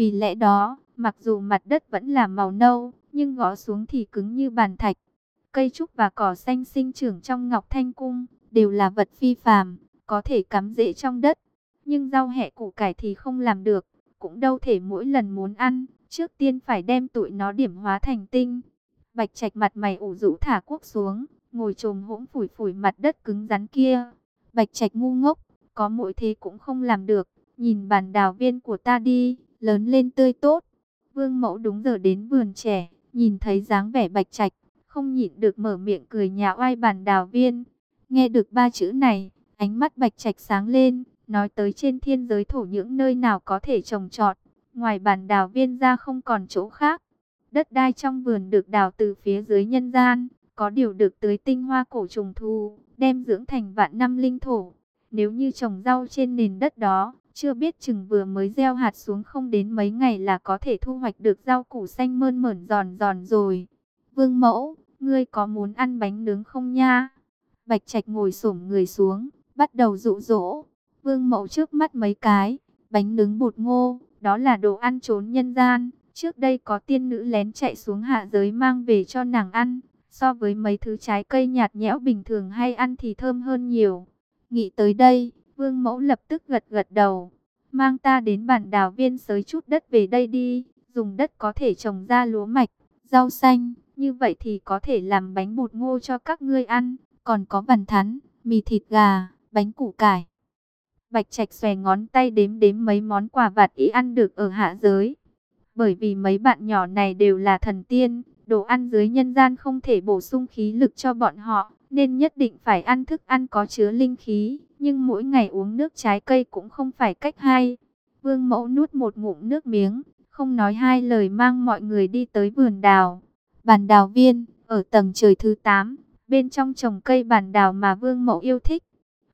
Vì lẽ đó, mặc dù mặt đất vẫn là màu nâu, nhưng gõ xuống thì cứng như bàn thạch. Cây trúc và cỏ xanh sinh trưởng trong Ngọc Thanh Cung, đều là vật phi phàm, có thể cắm rễ trong đất. Nhưng rau hẹ củ cải thì không làm được, cũng đâu thể mỗi lần muốn ăn, trước tiên phải đem tụi nó điểm hóa thành tinh. Bạch Trạch mặt mày ủ rũ thả quốc xuống, ngồi trồm hỗn phủi phủi mặt đất cứng rắn kia. Bạch Trạch ngu ngốc, có mỗi thế cũng không làm được, nhìn bàn đào viên của ta đi, lớn lên tươi tốt. Vương Mẫu đúng giờ đến vườn trẻ, nhìn thấy dáng vẻ Bạch Trạch, không nhịn được mở miệng cười nhà oai bàn đào viên. Nghe được ba chữ này, ánh mắt Bạch Trạch sáng lên, nói tới trên thiên giới thổ những nơi nào có thể trồng trọt, ngoài bàn đào viên ra không còn chỗ khác. Đất đai trong vườn được đào từ phía dưới nhân gian, có điều được tưới tinh hoa cổ trùng thu, đem dưỡng thành vạn năm linh thổ. Nếu như trồng rau trên nền đất đó, chưa biết chừng vừa mới gieo hạt xuống không đến mấy ngày là có thể thu hoạch được rau củ xanh mơn mởn giòn giòn rồi. Vương mẫu, ngươi có muốn ăn bánh nướng không nha? Bạch Trạch ngồi xổm người xuống, bắt đầu dụ dỗ. Vương mẫu trước mắt mấy cái, bánh nướng bột ngô, đó là đồ ăn trốn nhân gian. Trước đây có tiên nữ lén chạy xuống hạ giới mang về cho nàng ăn. So với mấy thứ trái cây nhạt nhẽo bình thường hay ăn thì thơm hơn nhiều. Nghĩ tới đây, vương mẫu lập tức gật gật đầu. Mang ta đến bản đảo viên sới chút đất về đây đi. Dùng đất có thể trồng ra lúa mạch, rau xanh. Như vậy thì có thể làm bánh bột ngô cho các ngươi ăn. Còn có vằn thắn, mì thịt gà, bánh củ cải. Bạch Trạch xòe ngón tay đếm đếm mấy món quà vặt ý ăn được ở hạ giới. Bởi vì mấy bạn nhỏ này đều là thần tiên, đồ ăn dưới nhân gian không thể bổ sung khí lực cho bọn họ, nên nhất định phải ăn thức ăn có chứa linh khí, nhưng mỗi ngày uống nước trái cây cũng không phải cách hay. Vương Mẫu nuốt một ngụm nước miếng, không nói hai lời mang mọi người đi tới vườn đào. Bàn đào viên, ở tầng trời thứ 8, bên trong trồng cây bàn đào mà Vương Mẫu yêu thích.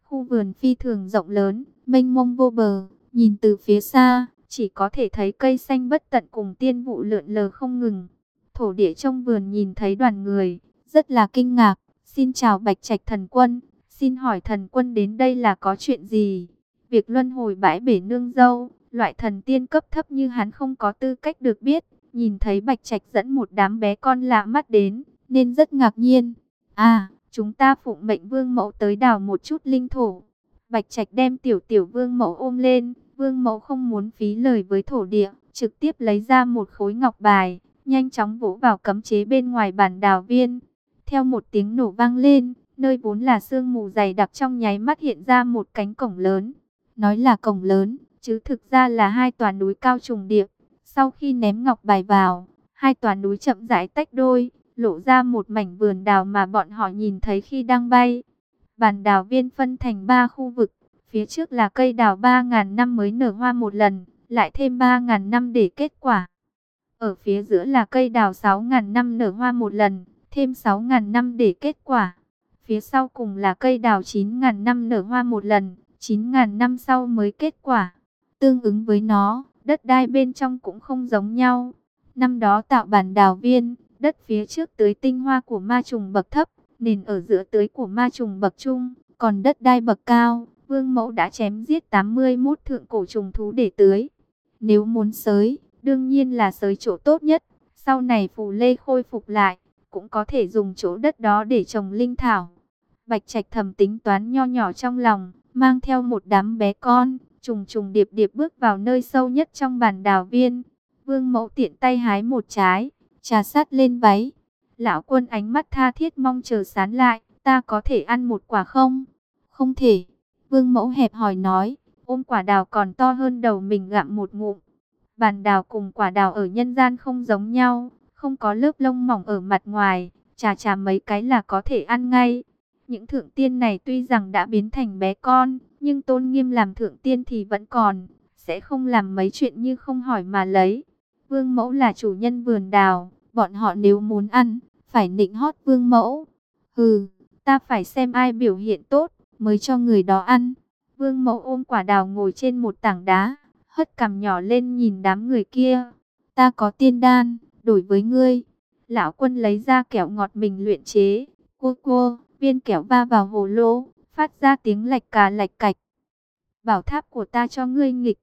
Khu vườn phi thường rộng lớn, mênh mông vô bờ, nhìn từ phía xa, chỉ có thể thấy cây xanh bất tận cùng tiên vụ lượn lờ không ngừng. Thổ địa trong vườn nhìn thấy đoàn người, rất là kinh ngạc. Xin chào Bạch Trạch thần quân, xin hỏi thần quân đến đây là có chuyện gì? Việc luân hồi bãi bể nương dâu, loại thần tiên cấp thấp như hắn không có tư cách được biết. Nhìn thấy Bạch Trạch dẫn một đám bé con lạ mắt đến, nên rất ngạc nhiên. À, chúng ta phụng mệnh vương mẫu tới đào một chút linh thổ. Bạch Trạch đem tiểu tiểu vương mẫu ôm lên, vương mẫu không muốn phí lời với thổ địa, trực tiếp lấy ra một khối ngọc bài, nhanh chóng vỗ vào cấm chế bên ngoài bàn đào viên. Theo một tiếng nổ vang lên, nơi vốn là sương mù dày đặc trong nháy mắt hiện ra một cánh cổng lớn. Nói là cổng lớn, chứ thực ra là hai tòa núi cao trùng điệp. Sau khi ném ngọc bài vào, hai tòa núi chậm rãi tách đôi, lộ ra một mảnh vườn đào mà bọn họ nhìn thấy khi đang bay. bàn đào viên phân thành ba khu vực, phía trước là cây đào 3.000 năm mới nở hoa một lần, lại thêm 3.000 năm để kết quả. Ở phía giữa là cây đào 6.000 năm nở hoa một lần, thêm 6.000 năm để kết quả. Phía sau cùng là cây đào 9.000 năm nở hoa một lần, 9.000 năm sau mới kết quả. Tương ứng với nó, đất đai bên trong cũng không giống nhau. Năm đó tạo bản đào viên, đất phía trước tưới tinh hoa của ma trùng bậc thấp, nền ở giữa tưới của ma trùng bậc trung, còn đất đai bậc cao, vương mẫu đã chém giết 81 thượng cổ trùng thú để tưới. Nếu muốn sới, đương nhiên là sới chỗ tốt nhất, sau này phù lê khôi phục lại, cũng có thể dùng chỗ đất đó để trồng linh thảo. Bạch Trạch thầm tính toán nho nhỏ trong lòng, mang theo một đám bé con, trùng trùng điệp điệp bước vào nơi sâu nhất trong bàn đào viên. Vương mẫu tiện tay hái một trái, trà sát lên váy. Lão quân ánh mắt tha thiết mong chờ sán lại, ta có thể ăn một quả không? Không thể. Vương mẫu hẹp hỏi nói, ôm quả đào còn to hơn đầu mình gặm một ngụm. Bàn đào cùng quả đào ở nhân gian không giống nhau, không có lớp lông mỏng ở mặt ngoài, trà trà mấy cái là có thể ăn ngay. Những thượng tiên này tuy rằng đã biến thành bé con, nhưng tôn nghiêm làm thượng tiên thì vẫn còn, sẽ không làm mấy chuyện như không hỏi mà lấy. Vương mẫu là chủ nhân vườn đào, bọn họ nếu muốn ăn, phải nịnh hót vương mẫu. Hừ, ta phải xem ai biểu hiện tốt, mới cho người đó ăn. Vương mẫu ôm quả đào ngồi trên một tảng đá, hất cằm nhỏ lên nhìn đám người kia. Ta có tiên đan, đổi với ngươi. Lão quân lấy ra kẹo ngọt mình luyện chế. Cô cô, viên kẹo va vào hồ lỗ phát ra tiếng lạch cà lạch cạch. Bảo tháp của ta cho ngươi nghịch.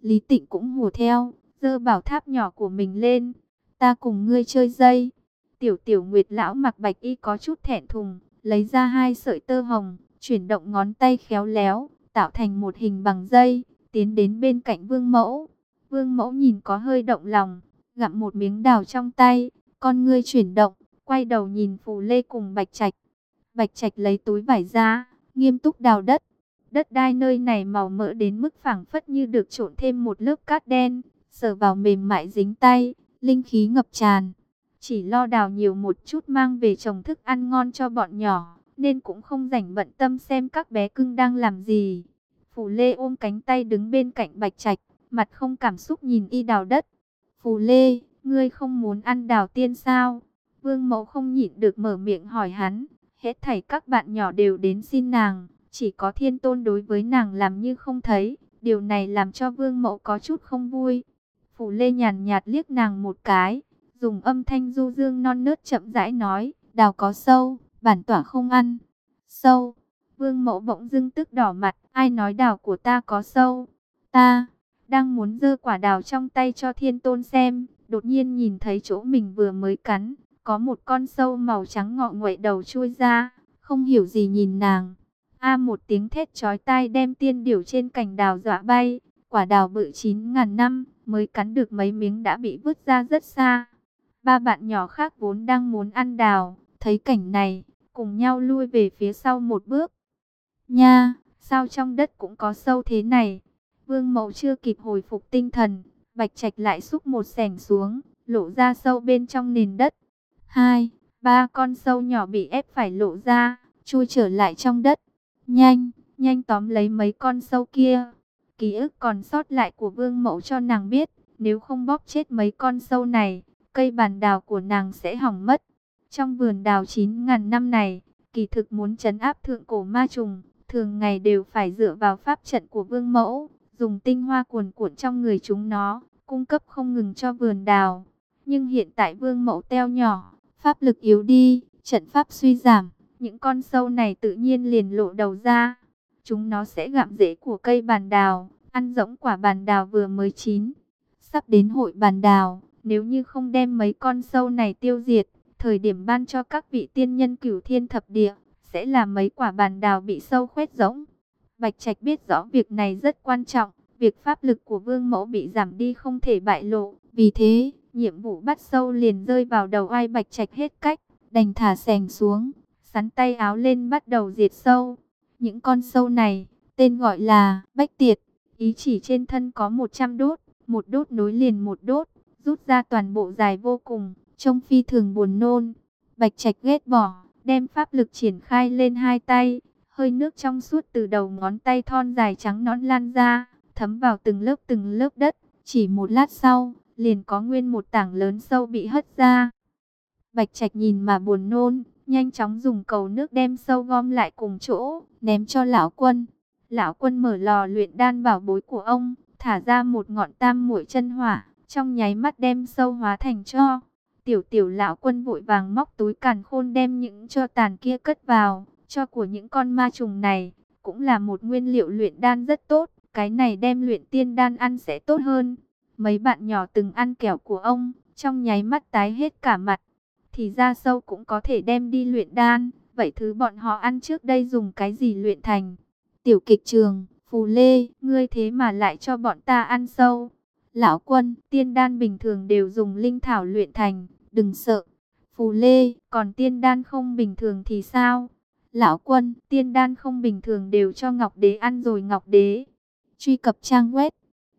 Lý tịnh cũng hùa theo, dơ bảo tháp nhỏ của mình lên. Ta cùng ngươi chơi dây. Tiểu tiểu nguyệt lão mặc bạch y có chút thẹn thùng, lấy ra hai sợi tơ hồng, chuyển động ngón tay khéo léo, tạo thành một hình bằng dây, tiến đến bên cạnh vương mẫu. Vương mẫu nhìn có hơi động lòng, gặm một miếng đào trong tay, con ngươi chuyển động, quay đầu nhìn phù lê cùng bạch trạch. Bạch trạch lấy túi vải ra, nghiêm túc đào đất. Đất đai nơi này màu mỡ đến mức phẳng phất như được trộn thêm một lớp cát đen, sờ vào mềm mại dính tay, linh khí ngập tràn. Chỉ lo đào nhiều một chút mang về trồng thức ăn ngon cho bọn nhỏ, nên cũng không rảnh bận tâm xem các bé cưng đang làm gì. Phù Lê ôm cánh tay đứng bên cạnh Bạch Trạch, mặt không cảm xúc nhìn y đào đất. Phù Lê, ngươi không muốn ăn đào tiên sao? Vương mẫu không nhịn được mở miệng hỏi hắn. Hết thảy các bạn nhỏ đều đến xin nàng, chỉ có thiên tôn đối với nàng làm như không thấy. Điều này làm cho vương mẫu có chút không vui. Phủ Lê nhàn nhạt liếc nàng một cái, dùng âm thanh du dương non nớt chậm rãi nói, đào có sâu, bản tỏa không ăn. Sâu, vương mẫu bỗng dưng tức đỏ mặt, ai nói đào của ta có sâu? Ta, đang muốn dơ quả đào trong tay cho thiên tôn xem, đột nhiên nhìn thấy chỗ mình vừa mới cắn, có một con sâu màu trắng ngọ nguậy đầu chui ra, không hiểu gì nhìn nàng. A một tiếng thét chói tai đem tiên điểu trên cành đào dọa bay, quả đào bự chín ngàn năm, mới cắn được mấy miếng đã bị vứt ra rất xa. Ba bạn nhỏ khác vốn đang muốn ăn đào, thấy cảnh này, cùng nhau lui về phía sau một bước. Nha, sao trong đất cũng có sâu thế này? Vương mẫu chưa kịp hồi phục tinh thần, bạch trạch lại xúc một sẻng xuống, lộ ra sâu bên trong nền đất. Hai, ba con sâu nhỏ bị ép phải lộ ra, chui trở lại trong đất. Nhanh, nhanh tóm lấy mấy con sâu kia. Ký ức còn sót lại của vương mẫu cho nàng biết, nếu không bóp chết mấy con sâu này, cây bàn đào của nàng sẽ hỏng mất. Trong vườn đào 9.000 năm này, kỳ thực muốn chấn áp thượng cổ ma trùng, thường ngày đều phải dựa vào pháp trận của vương mẫu, dùng tinh hoa cuồn cuộn trong người chúng nó, cung cấp không ngừng cho vườn đào. Nhưng hiện tại vương mẫu teo nhỏ, pháp lực yếu đi, trận pháp suy giảm, những con sâu này tự nhiên liền lộ đầu ra. Chúng nó sẽ gặm rễ của cây bàn đào, ăn rỗng quả bàn đào vừa mới chín. Sắp đến hội bàn đào, nếu như không đem mấy con sâu này tiêu diệt, thời điểm ban cho các vị tiên nhân cửu thiên thập địa, sẽ là mấy quả bàn đào bị sâu khoét rỗng. Bạch Trạch biết rõ việc này rất quan trọng, việc pháp lực của vương mẫu bị giảm đi không thể bại lộ. Vì thế, nhiệm vụ bắt sâu liền rơi vào đầu ai Bạch Trạch hết cách, đành thả sèng xuống, sắn tay áo lên bắt đầu diệt sâu. Những con sâu này, tên gọi là Bách Tiệt, ý chỉ trên thân có 100 đốt, một đốt nối liền một đốt, rút ra toàn bộ dài vô cùng, trông phi thường buồn nôn. Bạch Trạch ghét bỏ, đem pháp lực triển khai lên hai tay, hơi nước trong suốt từ đầu ngón tay thon dài trắng nõn lan ra, thấm vào từng lớp từng lớp đất, chỉ một lát sau, liền có nguyên một tảng lớn sâu bị hất ra. Bạch Trạch nhìn mà buồn nôn, nhanh chóng dùng cầu nước đem sâu gom lại cùng chỗ, ném cho lão quân. Lão quân mở lò luyện đan bảo bối của ông, thả ra một ngọn tam muội chân hỏa, trong nháy mắt đem sâu hóa thành cho. Tiểu tiểu lão quân vội vàng móc túi càn khôn đem những cho tàn kia cất vào, cho của những con ma trùng này, cũng là một nguyên liệu luyện đan rất tốt, cái này đem luyện tiên đan ăn sẽ tốt hơn. Mấy bạn nhỏ từng ăn kẹo của ông, trong nháy mắt tái hết cả mặt, thì ra sâu cũng có thể đem đi luyện đan, vậy thứ bọn họ ăn trước đây dùng cái gì luyện thành? Tiểu kịch trường, Phù Lê, ngươi thế mà lại cho bọn ta ăn sâu. Lão quân, tiên đan bình thường đều dùng linh thảo luyện thành, đừng sợ. Phù Lê, còn tiên đan không bình thường thì sao? Lão quân, tiên đan không bình thường đều cho Ngọc Đế ăn rồi Ngọc Đế. Truy cập trang web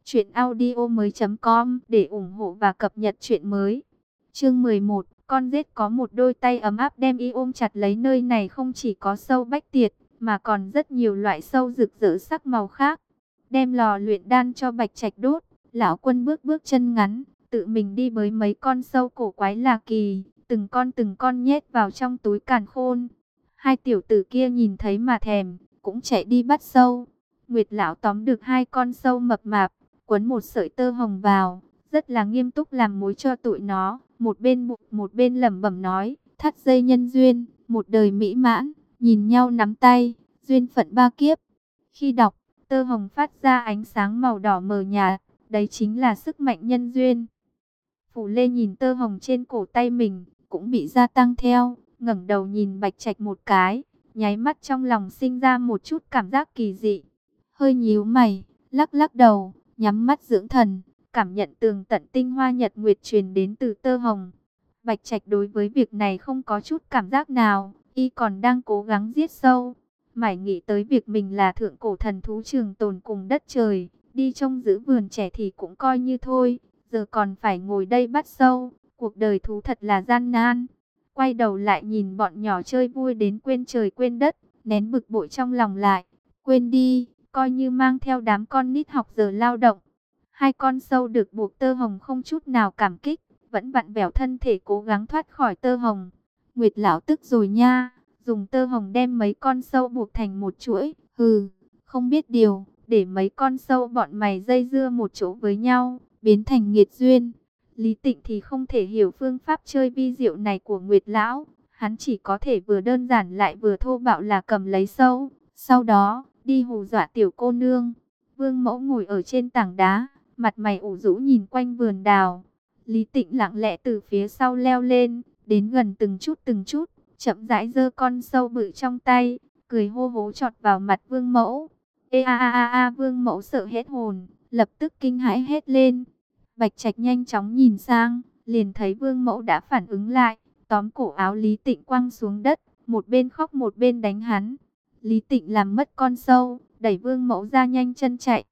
truyệnaudiomoi.com để ủng hộ và cập nhật truyện mới. Chương 11, con rết có một đôi tay ấm áp đem y ôm chặt lấy nơi này không chỉ có sâu bách tiệt, mà còn rất nhiều loại sâu rực rỡ sắc màu khác. Đem lò luyện đan cho Bạch Trạch đốt, lão quân bước bước chân ngắn, tự mình đi với mấy con sâu cổ quái lạ kỳ, từng con từng con nhét vào trong túi càn khôn. Hai tiểu tử kia nhìn thấy mà thèm, cũng chạy đi bắt sâu. Nguyệt lão tóm được hai con sâu mập mạp, quấn một sợi tơ hồng vào, rất là nghiêm túc làm mối cho tụi nó. Một bên bụng, một bên lẩm bẩm nói, thắt dây nhân duyên, một đời mỹ mãn, nhìn nhau nắm tay, duyên phận ba kiếp. Khi đọc, tơ hồng phát ra ánh sáng màu đỏ mờ nhạt, đấy chính là sức mạnh nhân duyên. Phủ Lê nhìn tơ hồng trên cổ tay mình, cũng bị gia tăng theo, ngẩng đầu nhìn Bạch Trạch một cái, nháy mắt trong lòng sinh ra một chút cảm giác kỳ dị. Hơi nhíu mày, lắc lắc đầu, nhắm mắt dưỡng thần, cảm nhận tường tận tinh hoa nhật nguyệt truyền đến từ tơ hồng. Bạch Trạch đối với việc này không có chút cảm giác nào, y còn đang cố gắng giết sâu. Mải nghĩ tới việc mình là thượng cổ thần thú trường tồn cùng đất trời, đi trong giữ vườn trẻ thì cũng coi như thôi, giờ còn phải ngồi đây bắt sâu, cuộc đời thú thật là gian nan. Quay đầu lại nhìn bọn nhỏ chơi vui đến quên trời quên đất, nén bực bội trong lòng lại, quên đi, coi như mang theo đám con nít học giờ lao động. Hai con sâu được buộc tơ hồng không chút nào cảm kích, vẫn vặn vẹo thân thể cố gắng thoát khỏi tơ hồng. Nguyệt lão tức rồi nha, dùng tơ hồng đem mấy con sâu buộc thành một chuỗi, hừ, không biết điều, để mấy con sâu bọn mày dây dưa một chỗ với nhau, biến thành nghiệt duyên. Lý Tịnh thì không thể hiểu phương pháp chơi vi diệu này của Nguyệt lão, hắn chỉ có thể vừa đơn giản lại vừa thô bạo là cầm lấy sâu, sau đó đi hù dọa tiểu cô nương. Vương Mẫu ngồi ở trên tảng đá, mặt mày ủ rũ nhìn quanh vườn đào. Lý Tịnh lặng lẽ từ phía sau leo lên, đến gần từng chút từng chút, chậm rãi giơ con sâu bự trong tay, cười hô hố chọt vào mặt Vương Mẫu. Ê a a a a Vương Mẫu sợ hết hồn, lập tức kinh hãi hết lên. Bạch Trạch nhanh chóng nhìn sang, liền thấy Vương Mẫu đã phản ứng lại, tóm cổ áo Lý Tịnh quăng xuống đất, một bên khóc một bên đánh hắn. Lý Tịnh làm mất con sâu, đẩy Vương Mẫu ra nhanh chân chạy.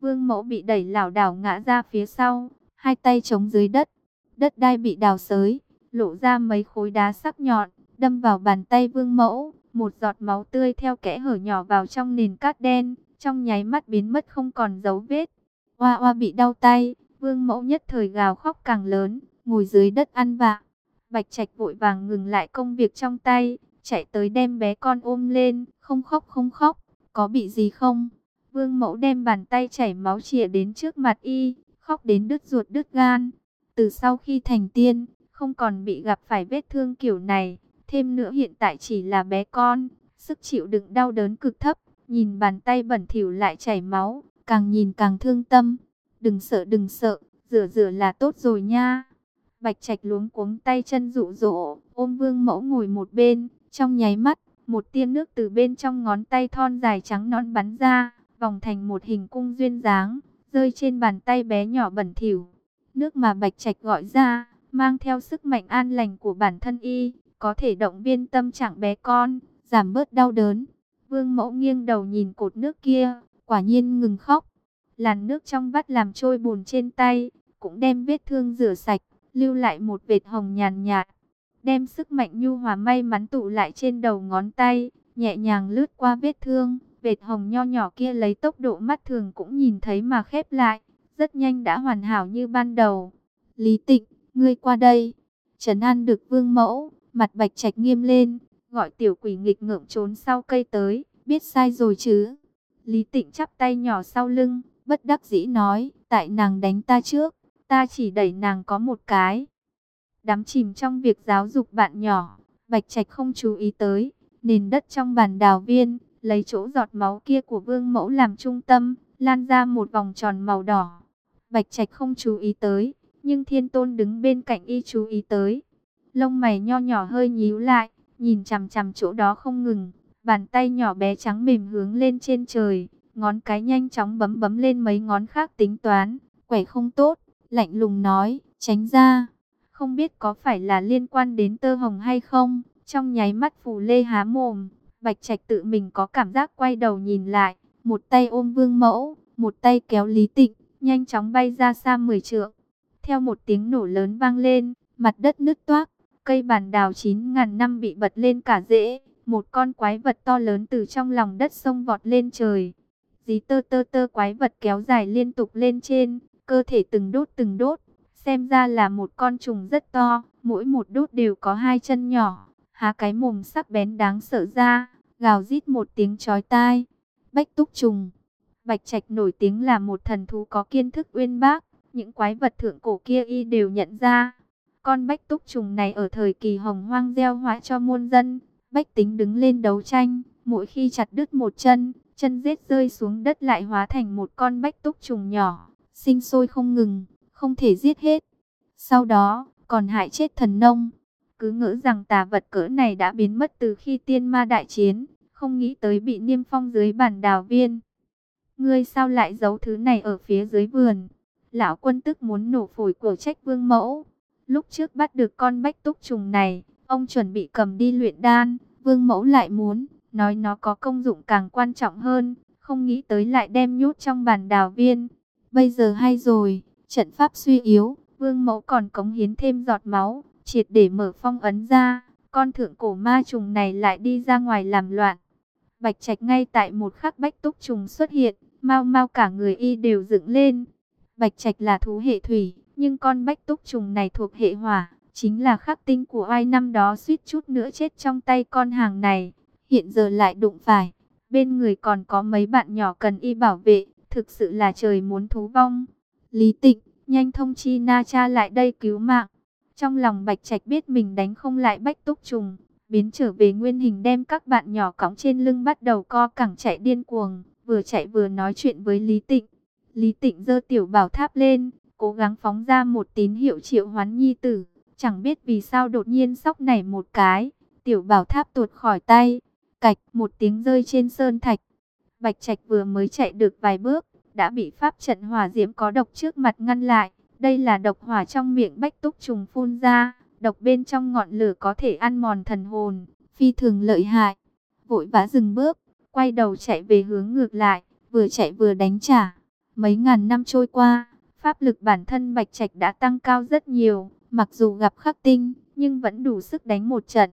Vương Mẫu bị đẩy lảo đảo ngã ra phía sau, hai tay chống dưới đất. Đất đai bị đào sới, lộ ra mấy khối đá sắc nhọn, đâm vào bàn tay Vương Mẫu. Một giọt máu tươi theo kẽ hở nhỏ vào trong nền cát đen, trong nháy mắt biến mất không còn dấu vết. Hoa hoa bị đau tay, Vương Mẫu nhất thời gào khóc càng lớn, ngồi dưới đất ăn vạ. Bạch Trạch vội vàng ngừng lại công việc trong tay, chạy tới đem bé con ôm lên, không khóc không khóc, có bị gì không? Vương mẫu đem bàn tay chảy máu chìa đến trước mặt y, khóc đến đứt ruột đứt gan. Từ sau khi thành tiên, không còn bị gặp phải vết thương kiểu này, thêm nữa hiện tại chỉ là bé con, sức chịu đựng đau đớn cực thấp, nhìn bàn tay bẩn thỉu lại chảy máu, càng nhìn càng thương tâm. Đừng sợ đừng sợ, rửa rửa là tốt rồi nha. Bạch Trạch luống cuống tay chân rụ rỗ, ôm Vương Mẫu ngồi một bên, trong nháy mắt, một tia nước từ bên trong ngón tay thon dài trắng nõn bắn ra, vòng thành một hình cung duyên dáng, rơi trên bàn tay bé nhỏ bẩn thỉu. Nước mà Bạch Trạch gọi ra, mang theo sức mạnh an lành của bản thân y, có thể động viên tâm trạng bé con, giảm bớt đau đớn. Vương Mẫu nghiêng đầu nhìn cột nước kia, quả nhiên ngừng khóc. Làn nước trong vắt làm trôi bùn trên tay, cũng đem vết thương rửa sạch, lưu lại một vệt hồng nhàn nhạt đem sức mạnh nhu hòa may mắn tụ lại trên đầu ngón tay, nhẹ nhàng lướt qua vết thương, vệt hồng nho nhỏ kia lấy tốc độ mắt thường cũng nhìn thấy mà khép lại, rất nhanh đã hoàn hảo như ban đầu. Lý Tịnh, ngươi qua đây. Trấn An được Vương Mẫu, mặt Bạch Trạch nghiêm lên, gọi tiểu quỷ nghịch ngợm trốn sau cây tới, biết sai rồi chứ? Lý Tịnh chắp tay nhỏ sau lưng, bất đắc dĩ nói, tại nàng đánh ta trước, ta chỉ đẩy nàng có một cái, đắm chìm trong việc giáo dục bạn nhỏ. Bạch Trạch không chú ý tới, nền đất trong bàn đào viên, lấy chỗ giọt máu kia của vương mẫu làm trung tâm, lan ra một vòng tròn màu đỏ. Bạch Trạch không chú ý tới, nhưng thiên tôn đứng bên cạnh y chú ý tới. Lông mày nho nhỏ hơi nhíu lại, nhìn chằm chằm chỗ đó không ngừng, bàn tay nhỏ bé trắng mềm hướng lên trên trời, ngón cái nhanh chóng bấm bấm lên mấy ngón khác tính toán, quẻ không tốt, lạnh lùng nói, tránh ra. Không biết có phải là liên quan đến tơ hồng hay không? Trong nháy mắt phù lê há mồm, Bạch Trạch tự mình có cảm giác quay đầu nhìn lại, một tay ôm vương mẫu, một tay kéo Lý Tịnh, nhanh chóng bay ra xa 10 trượng. Theo một tiếng nổ lớn vang lên, mặt đất nứt toác, cây bản đào 9.000 năm bị bật lên cả rễ, một con quái vật to lớn từ trong lòng đất sông vọt lên trời. Dí tơ tơ tơ quái vật kéo dài liên tục lên trên, cơ thể từng đốt từng đốt, Xem ra là một con trùng rất to, mỗi một đốt đều có hai chân nhỏ, há cái mồm sắc bén đáng sợ ra, gào rít một tiếng chói tai. Bách túc trùng Bạch Trạch nổi tiếng là một thần thú có kiến thức uyên bác, những quái vật thượng cổ kia y đều nhận ra. Con bách túc trùng này ở thời kỳ hồng hoang gieo hóa cho muôn dân, bách tính đứng lên đấu tranh, mỗi khi chặt đứt một chân, chân rết rơi xuống đất lại hóa thành một con bách túc trùng nhỏ, sinh sôi không ngừng, không thể giết hết. Sau đó, còn hại chết thần nông. Cứ ngỡ rằng tà vật cỡ này đã biến mất từ khi tiên ma đại chiến, không nghĩ tới bị niêm phong dưới bản đào viên. Ngươi sao lại giấu thứ này ở phía dưới vườn? Lão quân tức muốn nổ phổi của trách vương mẫu. Lúc trước bắt được con bách túc trùng này, ông chuẩn bị cầm đi luyện đan. Vương mẫu lại muốn, nói nó có công dụng càng quan trọng hơn. Không nghĩ tới lại đem nhốt trong bàn đào viên. Bây giờ hay rồi, trận pháp suy yếu, vương mẫu còn cống hiến thêm giọt máu, triệt để mở phong ấn ra. Con thượng cổ ma trùng này lại đi ra ngoài làm loạn. Bạch Trạch ngay tại một khắc bách túc trùng xuất hiện, mau mau cả người y đều dựng lên. Bạch Trạch là thú hệ thủy, nhưng con bách túc trùng này thuộc hệ hỏa, chính là khắc tinh của ai năm đó suýt chút nữa chết trong tay con hàng này, hiện giờ lại đụng phải. Bên người còn có mấy bạn nhỏ cần y bảo vệ, thực sự là trời muốn thú vong. Lý Tịnh, nhanh thông chi Na Cha lại đây cứu mạng. Trong lòng Bạch Trạch biết mình đánh không lại bách túc trùng, biến trở về nguyên hình đem các bạn nhỏ cõng trên lưng bắt đầu co cẳng chạy điên cuồng, vừa chạy vừa nói chuyện với Lý Tịnh. Lý Tịnh giơ tiểu bảo tháp lên, cố gắng phóng ra một tín hiệu triệu hoán nhi tử, chẳng biết vì sao đột nhiên sóc nảy một cái, tiểu bảo tháp tuột khỏi tay, cạch một tiếng rơi trên sơn thạch. Bạch Trạch vừa mới chạy được vài bước, đã bị pháp trận hỏa diễm có độc trước mặt ngăn lại. Đây là độc hỏa trong miệng bách túc trùng phun ra, độc bên trong ngọn lửa có thể ăn mòn thần hồn, phi thường lợi hại. Vội vã dừng bước, quay đầu chạy về hướng ngược lại, vừa chạy vừa đánh trả. Mấy ngàn năm trôi qua, pháp lực bản thân Bạch Trạch đã tăng cao rất nhiều, mặc dù gặp khắc tinh, nhưng vẫn đủ sức đánh một trận.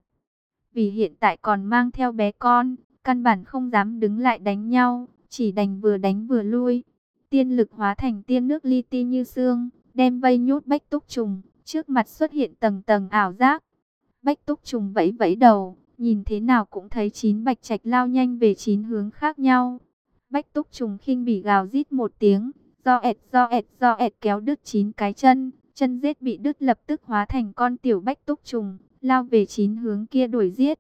Vì hiện tại còn mang theo bé con, căn bản không dám đứng lại đánh nhau, chỉ đành vừa đánh vừa lui. Tiên lực hóa thành tiên nước li ti như xương, đem vây nhốt bách túc trùng, trước mặt xuất hiện tầng tầng ảo giác. Bách túc trùng vẫy vẫy đầu, nhìn thế nào cũng thấy chín bạch trạch lao nhanh về chín hướng khác nhau. Bách túc trùng khinh bỉ gào rít một tiếng, do ẹt do ẹt do ẹt kéo đứt chín cái chân, chân giết bị đứt lập tức hóa thành con tiểu bách túc trùng, lao về chín hướng kia đuổi giết.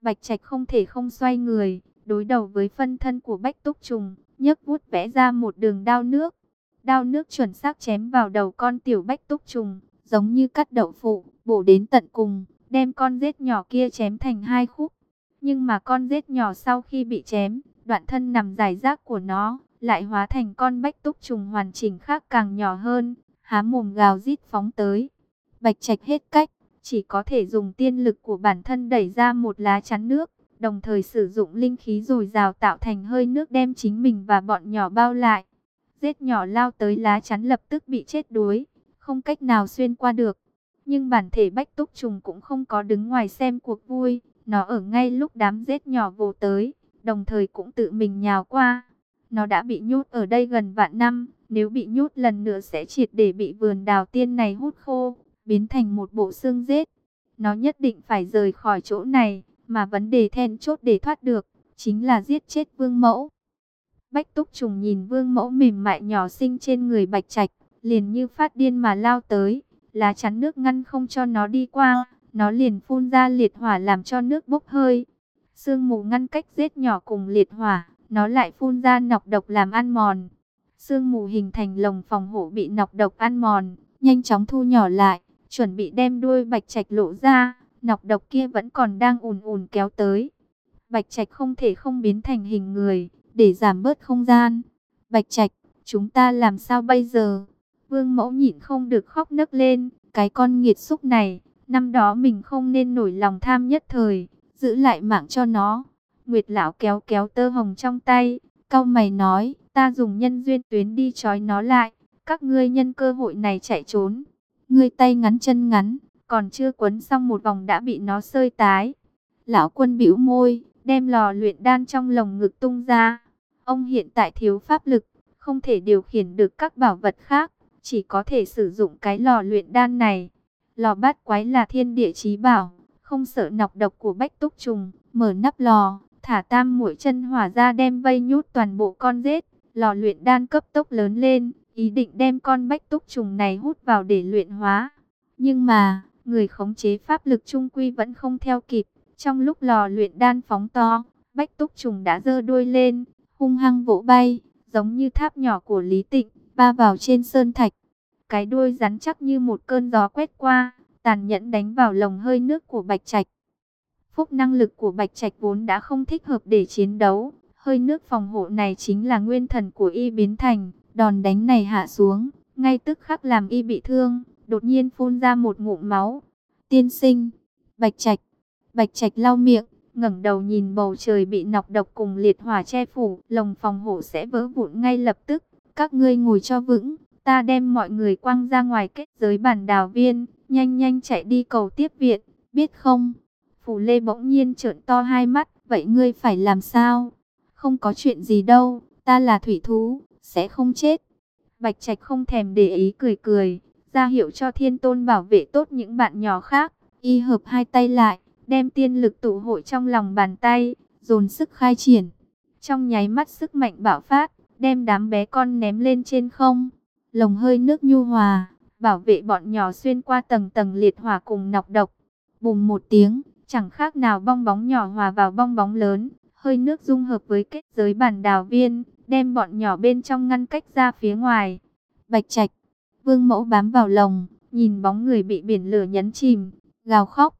Bạch trạch không thể không xoay người, đối đầu với phân thân của bách túc trùng, nhấc bút vẽ ra một đường đao nước. Đao nước chuẩn xác chém vào đầu con tiểu bách túc trùng, giống như cắt đậu phụ, bổ đến tận cùng, đem con rết nhỏ kia chém thành hai khúc. Nhưng mà con rết nhỏ sau khi bị chém, đoạn thân nằm dài rác của nó, lại hóa thành con bách túc trùng hoàn chỉnh khác càng nhỏ hơn, há mồm gào rít phóng tới. Bạch trạch hết cách, chỉ có thể dùng tiên lực của bản thân đẩy ra một lá chắn nước, đồng thời sử dụng linh khí dồi rào tạo thành hơi nước đem chính mình và bọn nhỏ bao lại. Rết nhỏ lao tới lá chắn lập tức bị chết đuối, không cách nào xuyên qua được. Nhưng bản thể bách túc trùng cũng không có đứng ngoài xem cuộc vui, nó ở ngay lúc đám rết nhỏ vồ tới, đồng thời cũng tự mình nhào qua. Nó đã bị nhốt ở đây gần vạn năm, nếu bị nhốt lần nữa sẽ triệt để bị vườn đào tiên này hút khô, biến thành một bộ xương rết. Nó nhất định phải rời khỏi chỗ này, mà vấn đề then chốt để thoát được, chính là giết chết vương mẫu. Bách túc trùng nhìn vương mẫu mềm mại nhỏ xinh trên người bạch trạch, liền như phát điên mà lao tới, lá chắn nước ngăn không cho nó đi qua, nó liền phun ra liệt hỏa làm cho nước bốc hơi. Sương mù ngăn cách giết nhỏ cùng liệt hỏa, nó lại phun ra nọc độc làm ăn mòn. Sương mù hình thành lồng phòng hộ bị nọc độc ăn mòn, nhanh chóng thu nhỏ lại, chuẩn bị đem đuôi bạch trạch lộ ra, nọc độc kia vẫn còn đang ùn ùn kéo tới. Bạch trạch không thể không biến thành hình người, để giảm bớt không gian. Bạch trạch, chúng ta làm sao bây giờ? Vương mẫu nhịn không được khóc nấc lên, cái con nghiệt xúc này, năm đó mình không nên nổi lòng tham nhất thời, giữ lại mạng cho nó. Nguyệt lão kéo kéo tơ hồng trong tay, cau mày nói, ta dùng nhân duyên tuyến đi trói nó lại, các ngươi nhân cơ hội này chạy trốn. Ngươi tay ngắn chân ngắn, còn chưa quấn xong một vòng đã bị nó sơi tái. Lão quân bĩu môi, đem lò luyện đan trong lồng ngực tung ra. Ông hiện tại thiếu pháp lực, không thể điều khiển được các bảo vật khác, chỉ có thể sử dụng cái lò luyện đan này. Lò bát quái là thiên địa chí bảo, không sợ nọc độc của bách túc trùng, mở nắp lò, thả tam mũi chân hỏa ra đem vây nhút toàn bộ con rết, lò luyện đan cấp tốc lớn lên, ý định đem con bách túc trùng này hút vào để luyện hóa. Nhưng mà, người khống chế pháp lực trung quy vẫn không theo kịp, trong lúc lò luyện đan phóng to, bách túc trùng đã dơ đuôi lên, hung hăng vỗ bay, giống như tháp nhỏ của Lý Tịnh, ba vào trên sơn thạch. Cái đuôi rắn chắc như một cơn gió quét qua, tàn nhẫn đánh vào lồng hơi nước của Bạch Trạch. Phúc năng lực của Bạch Trạch vốn đã không thích hợp để chiến đấu, hơi nước phòng hộ này chính là nguyên thần của y biến thành, đòn đánh này hạ xuống, ngay tức khắc làm y bị thương, đột nhiên phun ra một ngụm máu. Tiên sinh, Bạch Trạch, Bạch Trạch lau miệng, ngẩng đầu nhìn bầu trời bị nọc độc cùng liệt hỏa che phủ, lồng phòng hộ sẽ vỡ vụn ngay lập tức. Các ngươi ngồi cho vững, ta đem mọi người quăng ra ngoài kết giới bản đào viên, nhanh nhanh chạy đi cầu tiếp viện, biết không? Phủ Lê bỗng nhiên trợn to hai mắt, vậy ngươi phải làm sao? Không có chuyện gì đâu, ta là thủy thú, sẽ không chết. Bạch Trạch không thèm để ý cười cười, ra hiệu cho thiên tôn bảo vệ tốt những bạn nhỏ khác, y hợp hai tay lại, đem tiên lực tụ hội trong lòng bàn tay, dồn sức khai triển. Trong nháy mắt sức mạnh bạo phát, đem đám bé con ném lên trên không. Lồng hơi nước nhu hòa, bảo vệ bọn nhỏ xuyên qua tầng tầng liệt hỏa cùng nọc độc. Bùm một tiếng, chẳng khác nào bong bóng nhỏ hòa vào bong bóng lớn, hơi nước dung hợp với kết giới bản đào viên, đem bọn nhỏ bên trong ngăn cách ra phía ngoài. Bạch Trạch, Vương Mẫu bám vào lồng, nhìn bóng người bị biển lửa nhấn chìm, gào khóc.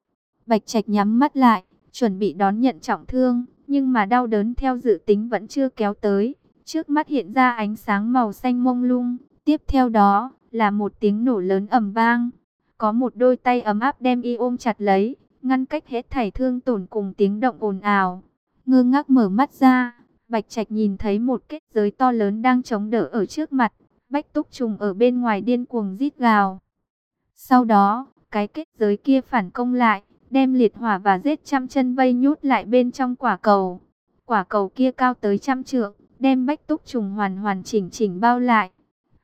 Bạch Trạch nhắm mắt lại, chuẩn bị đón nhận trọng thương, nhưng mà đau đớn theo dự tính vẫn chưa kéo tới. Trước mắt hiện ra ánh sáng màu xanh mông lung, tiếp theo đó là một tiếng nổ lớn ầm vang. Có một đôi tay ấm áp đem y ôm chặt lấy, ngăn cách hết thảy thương tổn cùng tiếng động ồn ào. Ngơ ngác mở mắt ra, Bạch Trạch nhìn thấy một kết giới to lớn đang chống đỡ ở trước mặt, Bách Túc Trùng ở bên ngoài điên cuồng rít gào. Sau đó, cái kết giới kia phản công lại, đem liệt hỏa và giết trăm chân vây nhút lại bên trong quả cầu. Quả cầu kia cao tới trăm trượng, đem bách túc trùng hoàn hoàn chỉnh chỉnh bao lại.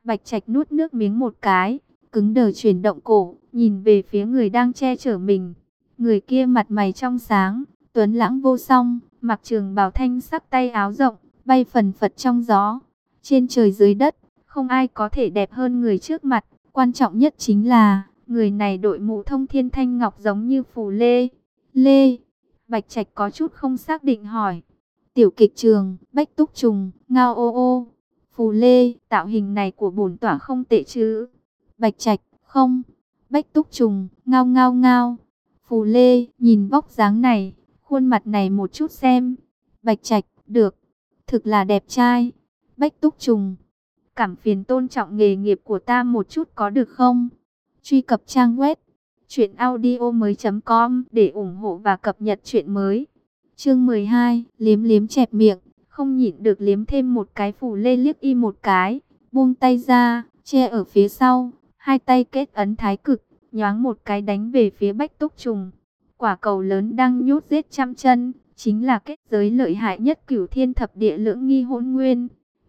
Bạch Trạch nuốt nước miếng một cái, cứng đờ chuyển động cổ, nhìn về phía người đang che chở mình. Người kia mặt mày trong sáng, tuấn lãng vô song, mặc trường bào thanh sắc tay áo rộng, bay phần phật trong gió. Trên trời dưới đất, không ai có thể đẹp hơn người trước mặt, quan trọng nhất chính là Người này đội mũ thông thiên thanh ngọc giống như phù lê. Lê, Bạch Trạch có chút không xác định hỏi. Tiểu kịch trường, Bách Túc Trùng, Ngao ô ô. Phù lê, tạo hình này của bổn tỏa không tệ chứ. Bạch Trạch, không. Bách Túc Trùng, ngao ngao ngao. Phù lê, nhìn vóc dáng này, khuôn mặt này một chút xem. Bạch Trạch, được. Thực là đẹp trai. Bách Túc Trùng, cảm phiền tôn trọng nghề nghiệp của ta một chút có được không? Truy cập trang web truyệnaudiomoi.com để ủng hộ và cập nhật truyện mới. Chương 12, liếm liếm chẹp miệng, không nhịn được liếm thêm một cái phủ lê liếc y một cái, buông tay ra, che ở phía sau, hai tay kết ấn thái cực, nhoáng một cái đánh về phía Bách Túc Trùng. Quả cầu lớn đang nhút giết trăm chân, chính là kết giới lợi hại nhất Cửu Thiên Thập Địa Lưỡng Nghi Hỗn Nguyên.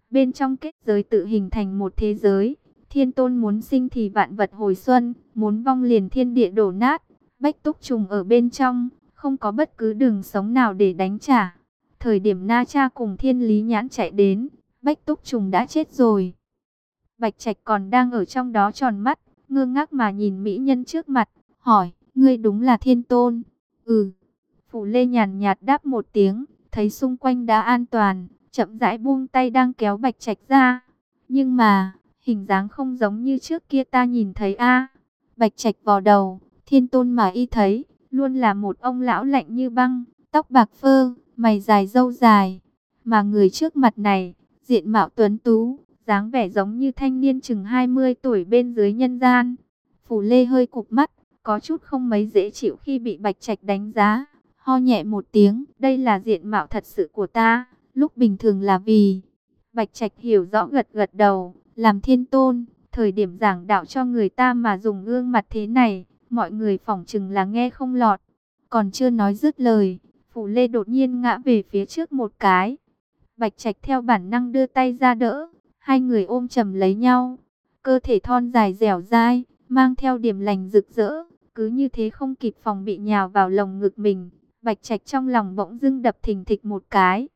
Bên trong kết giới tự hình thành một thế giới, Thiên tôn muốn sinh thì vạn vật hồi xuân, muốn vong liền thiên địa đổ nát. Bách túc trùng ở bên trong, không có bất cứ đường sống nào để đánh trả. Thời điểm Na Cha cùng thiên lý nhãn chạy đến, Bách túc trùng đã chết rồi. Bạch Trạch còn đang ở trong đó tròn mắt, ngơ ngác mà nhìn mỹ nhân trước mặt, hỏi, ngươi đúng là thiên tôn? Ừ. Phủ Lê nhàn nhạt đáp một tiếng, thấy xung quanh đã an toàn, chậm rãi buông tay đang kéo Bạch Trạch ra. Nhưng mà, hình dáng không giống như trước kia ta nhìn thấy a. Bạch Trạch vò đầu, thiên tôn mà y thấy, luôn là một ông lão lạnh như băng, tóc bạc phơ, mày dài râu dài. Mà người trước mặt này, diện mạo tuấn tú, dáng vẻ giống như thanh niên chừng 20 tuổi bên dưới nhân gian. Phủ Lê hơi cụp mắt, có chút không mấy dễ chịu khi bị Bạch Trạch đánh giá. Ho nhẹ một tiếng, đây là diện mạo thật sự của ta, lúc bình thường là vì... Bạch Trạch hiểu rõ gật gật đầu, làm thiên tôn, thời điểm giảng đạo cho người ta mà dùng gương mặt thế này, mọi người phỏng chừng là nghe không lọt. Còn chưa nói dứt lời, Phủ Lê đột nhiên ngã về phía trước một cái. Bạch Trạch theo bản năng đưa tay ra đỡ, hai người ôm chầm lấy nhau. Cơ thể thon dài dẻo dai, mang theo điểm lành rực rỡ, cứ như thế không kịp phòng bị nhào vào lồng ngực mình. Bạch Trạch trong lòng bỗng dưng đập thình thịch một cái.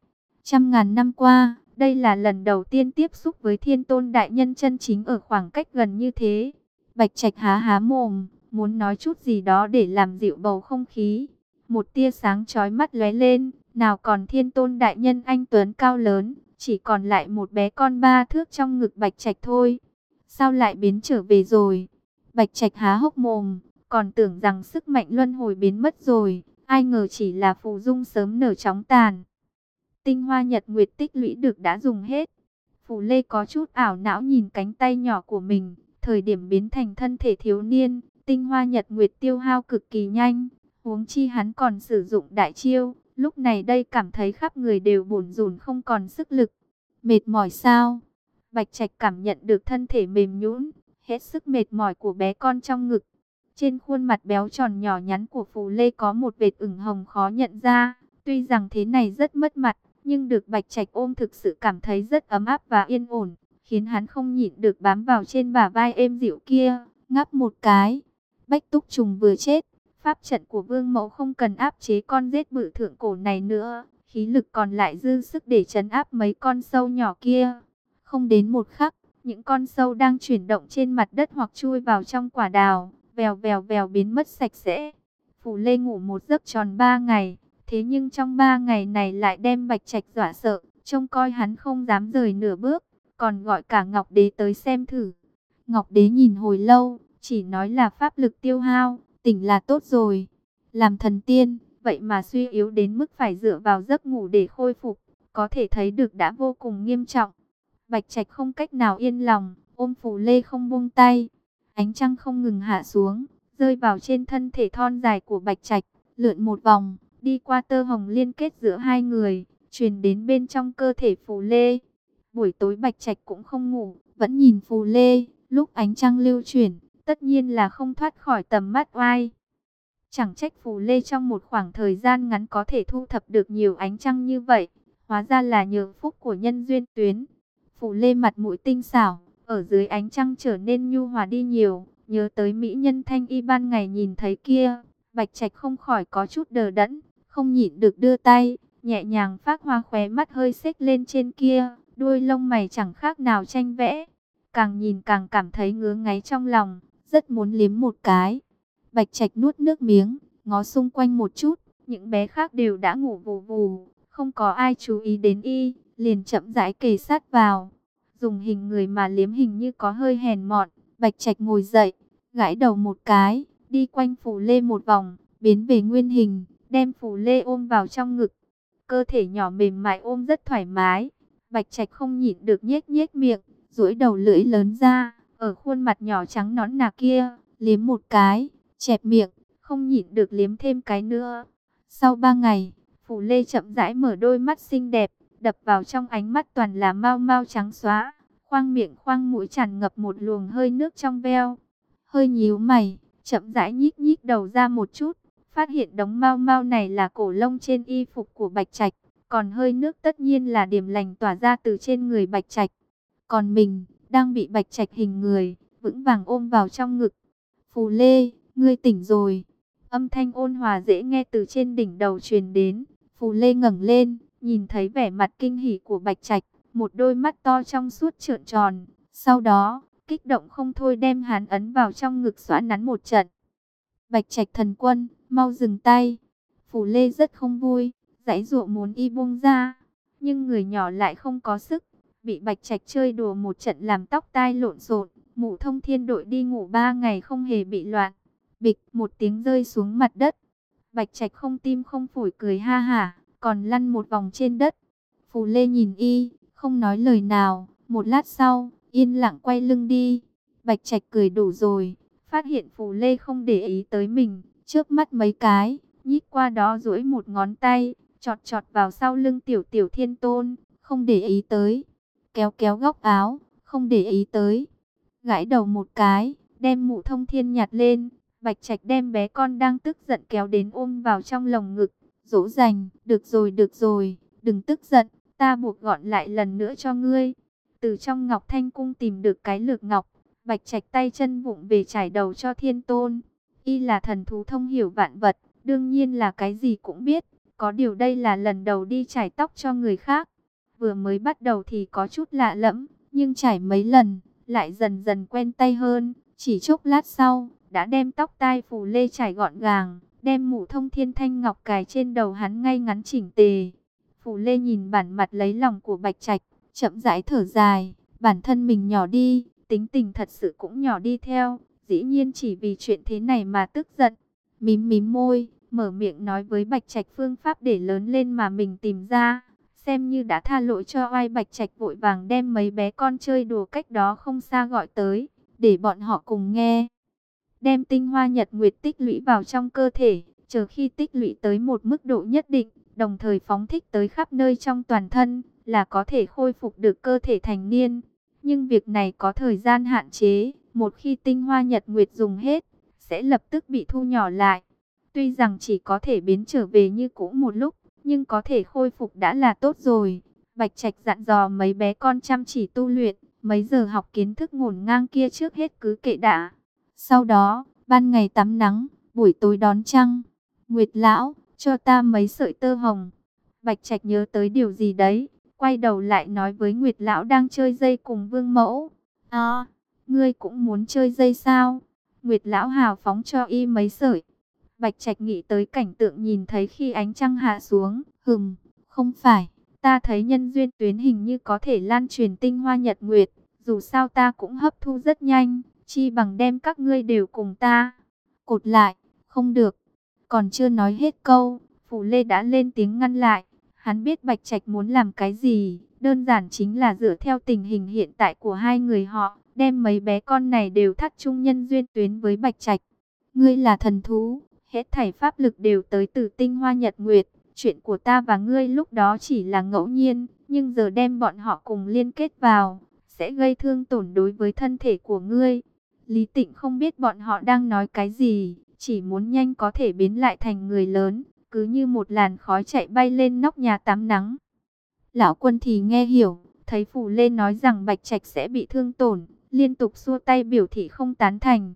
Trăm ngàn năm qua, đây là lần đầu tiên tiếp xúc với thiên tôn đại nhân chân chính ở khoảng cách gần như thế. Bạch Trạch há há mồm, muốn nói chút gì đó để làm dịu bầu không khí. Một tia sáng chói mắt lóe lên, nào còn thiên tôn đại nhân anh Tuấn cao lớn, chỉ còn lại một bé con ba thước trong ngực Bạch Trạch thôi. Sao lại biến trở về rồi? Bạch Trạch há hốc mồm, còn tưởng rằng sức mạnh luân hồi biến mất rồi, ai ngờ chỉ là phù dung sớm nở chóng tàn. Tinh hoa nhật nguyệt tích lũy được đã dùng hết. Phù Lê có chút ảo não nhìn cánh tay nhỏ của mình, thời điểm biến thành thân thể thiếu niên, tinh hoa nhật nguyệt tiêu hao cực kỳ nhanh, huống chi hắn còn sử dụng đại chiêu, lúc này đây cảm thấy khắp người đều bủn rủn không còn sức lực. Mệt mỏi sao? Bạch Trạch cảm nhận được thân thể mềm nhũn, hết sức mệt mỏi của bé con trong ngực. Trên khuôn mặt béo tròn nhỏ nhắn của Phù Lê có một vệt ửng hồng khó nhận ra, tuy rằng thế này rất mất mặt, nhưng được Bạch Trạch ôm thực sự cảm thấy rất ấm áp và yên ổn, khiến hắn không nhịn được bám vào trên bả vai êm dịu kia, ngáp một cái. Bách Túc Trùng vừa chết, pháp trận của Vương Mẫu không cần áp chế con rết bự thượng cổ này nữa, khí lực còn lại dư sức để trấn áp mấy con sâu nhỏ kia. Không đến một khắc, những con sâu đang chuyển động trên mặt đất hoặc chui vào trong quả đào, vèo vèo vèo biến mất sạch sẽ. phù Lê ngủ một giấc tròn ba ngày, thế nhưng trong ba ngày này lại đem Bạch Trạch dọa sợ, trông coi hắn không dám rời nửa bước, còn gọi cả Ngọc Đế tới xem thử. Ngọc Đế nhìn hồi lâu, chỉ nói là pháp lực tiêu hao, tỉnh là tốt rồi. Làm thần tiên, vậy mà suy yếu đến mức phải dựa vào giấc ngủ để khôi phục, có thể thấy được đã vô cùng nghiêm trọng. Bạch Trạch không cách nào yên lòng, ôm Phù Lê không buông tay. Ánh trăng không ngừng hạ xuống, rơi vào trên thân thể thon dài của Bạch Trạch, lượn một vòng, đi qua tơ hồng liên kết giữa hai người, truyền đến bên trong cơ thể Phù Lê. Buổi tối Bạch Trạch cũng không ngủ, vẫn nhìn Phù Lê, lúc ánh trăng lưu chuyển, tất nhiên là không thoát khỏi tầm mắt oai. Chẳng trách Phù Lê trong một khoảng thời gian ngắn có thể thu thập được nhiều ánh trăng như vậy, hóa ra là nhờ phúc của nhân duyên tuyến. Phù Lê mặt mũi tinh xảo, ở dưới ánh trăng trở nên nhu hòa đi nhiều, nhớ tới mỹ nhân thanh y ban ngày nhìn thấy kia, Bạch Trạch không khỏi có chút đờ đẫn, không nhịn được đưa tay, nhẹ nhàng phát hoa khóe mắt hơi xếch lên trên kia, đuôi lông mày chẳng khác nào tranh vẽ. Càng nhìn càng cảm thấy ngứa ngáy trong lòng, rất muốn liếm một cái. Bạch Trạch nuốt nước miếng, ngó xung quanh một chút, những bé khác đều đã ngủ vù vù, không có ai chú ý đến y, liền chậm rãi kề sát vào. Dùng hình người mà liếm hình như có hơi hèn mọn, Bạch Trạch ngồi dậy, gãi đầu một cái, đi quanh phủ lê một vòng, biến về nguyên hình, đem Phù lê ôm vào trong ngực. Cơ thể nhỏ mềm mại ôm rất thoải mái, Bạch Trạch không nhịn được nhếch nhếch miệng, duỗi đầu lưỡi lớn ra, ở khuôn mặt nhỏ trắng nõn nà kia, liếm một cái, chẹp miệng, không nhịn được liếm thêm cái nữa. Sau ba ngày, Phù Lê chậm rãi mở đôi mắt xinh đẹp, đập vào trong ánh mắt toàn là mau mau trắng xóa, khoang miệng khoang mũi tràn ngập một luồng hơi nước trong veo. Hơi nhíu mày, chậm rãi nhích nhích đầu ra một chút, phát hiện đống mau mau này là cổ lông trên y phục của Bạch Trạch, còn hơi nước tất nhiên là điểm lành tỏa ra từ trên người Bạch Trạch. Còn mình, đang bị Bạch Trạch hình người, vững vàng ôm vào trong ngực. Phù Lê, ngươi tỉnh rồi. Âm thanh ôn hòa dễ nghe từ trên đỉnh đầu truyền đến. Phù Lê ngẩng lên, nhìn thấy vẻ mặt kinh hỉ của Bạch Trạch, một đôi mắt to trong suốt trợn tròn. Sau đó, kích động không thôi đem hắn ấn vào trong ngực xóa nắn một trận. Bạch Trạch thần quân, mau dừng tay. Phù Lê rất không vui, dãy dụa muốn y buông ra, nhưng người nhỏ lại không có sức, bị Bạch Trạch chơi đùa một trận làm tóc tai lộn xộn, Mụ Thông Thiên đội đi ngủ ba ngày không hề bị loạn. Bịch, một tiếng rơi xuống mặt đất. Bạch Trạch không tim không phổi cười ha hả, còn lăn một vòng trên đất. Phù Lê nhìn y, không nói lời nào, một lát sau, yên lặng quay lưng đi. Bạch Trạch cười đủ rồi, phát hiện Phù Lê không để ý tới mình, trước mắt mấy cái, nhích qua đó duỗi một ngón tay, chọt chọt vào sau lưng tiểu tiểu thiên tôn, không để ý tới. Kéo kéo góc áo, không để ý tới. Gãi đầu một cái, đem mụ thông thiên nhặt lên, Bạch Trạch đem bé con đang tức giận kéo đến ôm vào trong lồng ngực, dỗ dành, được rồi được rồi, đừng tức giận, ta buộc gọn lại lần nữa cho ngươi. Từ trong Ngọc Thanh Cung tìm được cái lược ngọc, Bạch Trạch tay chân vụng về trải đầu cho thiên tôn. Y là thần thú thông hiểu vạn vật, đương nhiên là cái gì cũng biết, có điều đây là lần đầu đi trải tóc cho người khác. Vừa mới bắt đầu thì có chút lạ lẫm, nhưng trải mấy lần, lại dần dần quen tay hơn. Chỉ chốc lát sau, đã đem tóc tai phù lê trải gọn gàng, đem mũ thông thiên thanh ngọc cài trên đầu hắn ngay ngắn chỉnh tề. Phù lê nhìn bản mặt lấy lòng của bạch trạch, chậm rãi thở dài, bản thân mình nhỏ đi, tính tình thật sự cũng nhỏ đi theo, dĩ nhiên chỉ vì chuyện thế này mà tức giận. Mím mím môi, mở miệng nói với Bạch Trạch phương pháp để lớn lên mà mình tìm ra, xem như đã tha lỗi cho oai Bạch Trạch vội vàng đem mấy bé con chơi đùa cách đó không xa gọi tới, để bọn họ cùng nghe. Đem tinh hoa nhật nguyệt tích lũy vào trong cơ thể, chờ khi tích lũy tới một mức độ nhất định, đồng thời phóng thích tới khắp nơi trong toàn thân, là có thể khôi phục được cơ thể thành niên. Nhưng việc này có thời gian hạn chế, một khi tinh hoa nhật nguyệt dùng hết, sẽ lập tức bị thu nhỏ lại. Tuy rằng chỉ có thể biến trở về như cũ một lúc, nhưng có thể khôi phục đã là tốt rồi. Bạch Trạch dặn dò mấy bé con chăm chỉ tu luyện, mấy giờ học kiến thức ngổn ngang kia trước hết cứ kệ đã. Sau đó, ban ngày tắm nắng, buổi tối đón trăng. Nguyệt lão, cho ta mấy sợi tơ hồng. Bạch Trạch nhớ tới điều gì đấy, quay đầu lại nói với Nguyệt lão đang chơi dây cùng Vương Mẫu. À, ngươi cũng muốn chơi dây sao? Nguyệt lão hào phóng cho y mấy sợi. Bạch Trạch nghĩ tới cảnh tượng nhìn thấy khi ánh trăng hạ xuống, hừm, không phải, ta thấy nhân duyên tuyến hình như có thể lan truyền tinh hoa nhật nguyệt, dù sao ta cũng hấp thu rất nhanh, chi bằng đem các ngươi đều cùng ta. Cột lại, không được, còn chưa nói hết câu, Phủ Lê đã lên tiếng ngăn lại, hắn biết Bạch Trạch muốn làm cái gì, đơn giản chính là dựa theo tình hình hiện tại của hai người họ, đem mấy bé con này đều thắt chung nhân duyên tuyến với Bạch Trạch. Ngươi là thần thú, Hết thảy pháp lực đều tới từ tinh hoa nhật nguyệt. Chuyện của ta và ngươi lúc đó chỉ là ngẫu nhiên, nhưng giờ đem bọn họ cùng liên kết vào, sẽ gây thương tổn đối với thân thể của ngươi. Lý Tịnh không biết bọn họ đang nói cái gì, chỉ muốn nhanh có thể biến lại thành người lớn, cứ như một làn khói chạy bay lên nóc nhà tắm nắng. Lão quân thì nghe hiểu, thấy phủ lên nói rằng Bạch Trạch sẽ bị thương tổn, liên tục xua tay biểu thị không tán thành.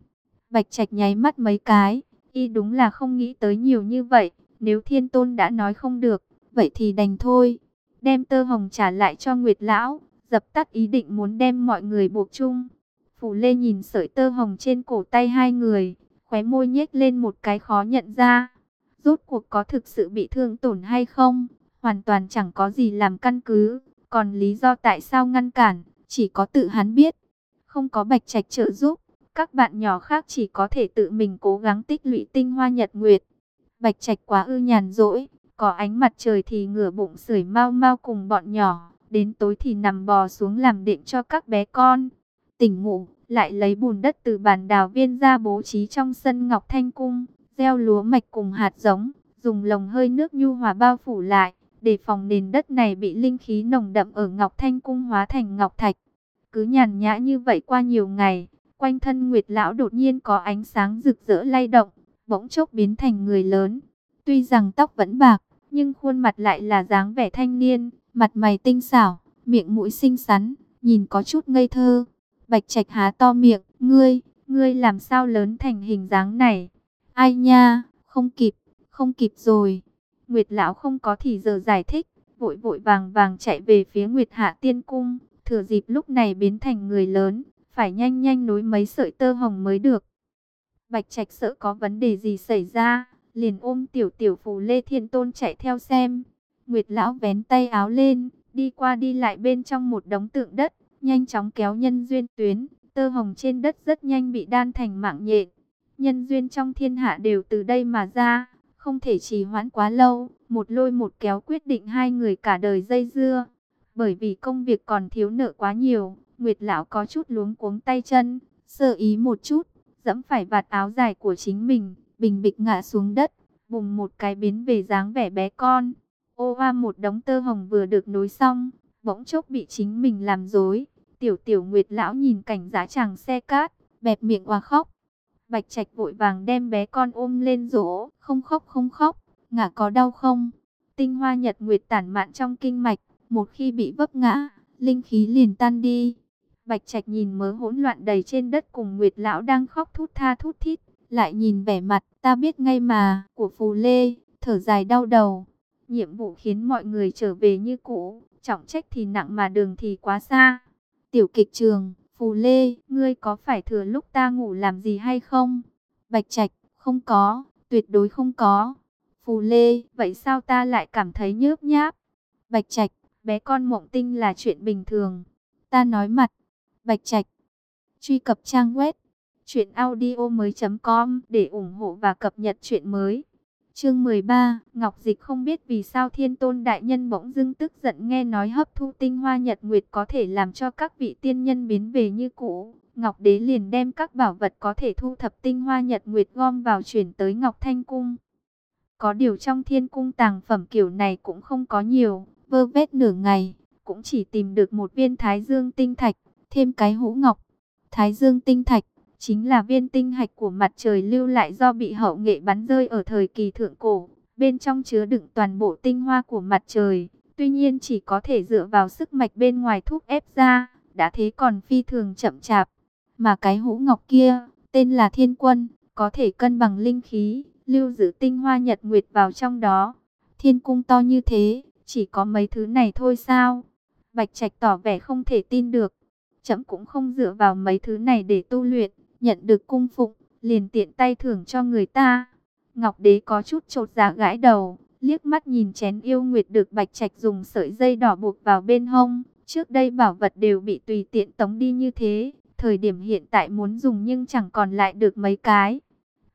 Bạch Trạch nháy mắt mấy cái, Y đúng là không nghĩ tới nhiều như vậy. Nếu thiên tôn đã nói không được, vậy thì đành thôi. Đem tơ hồng trả lại cho Nguyệt Lão, dập tắt ý định muốn đem mọi người buộc chung. Phủ Lê nhìn sợi tơ hồng trên cổ tay hai người, khóe môi nhếch lên một cái khó nhận ra. Rốt cuộc có thực sự bị thương tổn hay không, hoàn toàn chẳng có gì làm căn cứ. Còn lý do tại sao ngăn cản, chỉ có tự hắn biết. Không có bạch trạch trợ giúp, các bạn nhỏ khác chỉ có thể tự mình cố gắng tích lũy tinh hoa nhật nguyệt. Bạch Trạch quá ư nhàn rỗi, có ánh mặt trời thì ngửa bụng sưởi mau mau cùng bọn nhỏ, đến tối thì nằm bò xuống làm đệm cho các bé con. Tỉnh ngủ, lại lấy bùn đất từ bàn đào viên ra bố trí trong sân Ngọc Thanh Cung, gieo lúa mạch cùng hạt giống, dùng lồng hơi nước nhu hòa bao phủ lại, để phòng nền đất này bị linh khí nồng đậm ở Ngọc Thanh Cung hóa thành Ngọc Thạch. Cứ nhàn nhã như vậy qua nhiều ngày, Quanh thân Nguyệt Lão đột nhiên có ánh sáng rực rỡ lay động, bỗng chốc biến thành người lớn. Tuy rằng tóc vẫn bạc, nhưng khuôn mặt lại là dáng vẻ thanh niên, mặt mày tinh xảo, miệng mũi xinh xắn, nhìn có chút ngây thơ. Bạch Trạch há to miệng, "Ngươi, ngươi làm sao lớn thành hình dáng này?" "Ai nha, không kịp, không kịp rồi." Nguyệt lão không có thì giờ giải thích, vội vội vàng vàng chạy về phía Nguyệt Hạ Tiên cung, thừa dịp lúc này biến thành người lớn, phải nhanh nhanh nối mấy sợi tơ hồng mới được. Bạch Trạch sợ có vấn đề gì xảy ra, liền ôm tiểu tiểu phù Lê Thiên Tôn chạy theo xem. Nguyệt lão vén tay áo lên, đi qua đi lại bên trong một đống tượng đất, nhanh chóng kéo nhân duyên tuyến, tơ hồng trên đất rất nhanh bị đan thành mạng nhện. Nhân duyên trong thiên hạ đều từ đây mà ra, không thể trì hoãn quá lâu, một lôi một kéo quyết định hai người cả đời dây dưa. Bởi vì công việc còn thiếu nợ quá nhiều, Nguyệt lão có chút luống cuống tay chân, sơ ý một chút, dẫm phải vạt áo dài của chính mình, bình bịch ngã xuống đất, bùng một cái biến về dáng vẻ bé con. Ô hoa một đống tơ hồng vừa được nối xong, bỗng chốc bị chính mình làm dối. Tiểu tiểu Nguyệt lão nhìn cảnh giá chàng xe cát, bẹp miệng hoa khóc. Bạch Trạch vội vàng đem bé con ôm lên rỗ, không khóc không khóc, ngã có đau không? Tinh hoa nhật nguyệt tản mạn trong kinh mạch, một khi bị vấp ngã, linh khí liền tan đi. Bạch Trạch nhìn mớ hỗn loạn đầy trên đất cùng Nguyệt lão đang khóc thút tha thút thít, lại nhìn vẻ mặt, ta biết ngay mà, của Phù Lê, thở dài đau đầu. Nhiệm vụ khiến mọi người trở về như cũ, trọng trách thì nặng mà đường thì quá xa. Tiểu kịch trường, Phù Lê, ngươi có phải thừa lúc ta ngủ làm gì hay không? Bạch Trạch, không có, tuyệt đối không có. Phù Lê, vậy sao ta lại cảm thấy nhớp nháp? Bạch Trạch, bé con mộng tinh là chuyện bình thường. Ta nói mặt, Bạch Trạch. Truy cập trang web truyệnaudiomoi.com để ủng hộ và cập nhật chuyện mới. Chương 13, Ngọc Dịch không biết vì sao Thiên Tôn đại nhân bỗng dưng tức giận nghe nói hấp thu tinh hoa nhật nguyệt có thể làm cho các vị tiên nhân biến về như cũ. Ngọc Đế liền đem các bảo vật có thể thu thập tinh hoa nhật nguyệt gom vào chuyển tới Ngọc Thanh cung. Có điều trong Thiên cung tàng phẩm kiểu này cũng không có nhiều, vơ vét nửa ngày, cũng chỉ tìm được một viên Thái Dương tinh thạch, thêm cái hũ ngọc. Thái Dương tinh thạch chính là viên tinh hạch của mặt trời lưu lại do bị hậu nghệ bắn rơi ở thời kỳ thượng cổ. Bên trong chứa đựng toàn bộ tinh hoa của mặt trời, tuy nhiên chỉ có thể dựa vào sức mạch bên ngoài thúc ép ra, đã thế còn phi thường chậm chạp. Mà cái hũ ngọc kia, tên là thiên quân, có thể cân bằng linh khí, lưu giữ tinh hoa nhật nguyệt vào trong đó. Thiên cung to như thế, chỉ có mấy thứ này thôi sao? Bạch Trạch tỏ vẻ không thể tin được. Chấm cũng không dựa vào mấy thứ này để tu luyện nhận được cung phụng, liền tiện tay thưởng cho người ta. Ngọc Đế có chút trột dạ gãi đầu, liếc mắt nhìn chén yêu nguyệt được Bạch Trạch dùng sợi dây đỏ buộc vào bên hông. Trước đây bảo vật đều bị tùy tiện tống đi như thế, thời điểm hiện tại muốn dùng nhưng chẳng còn lại được mấy cái.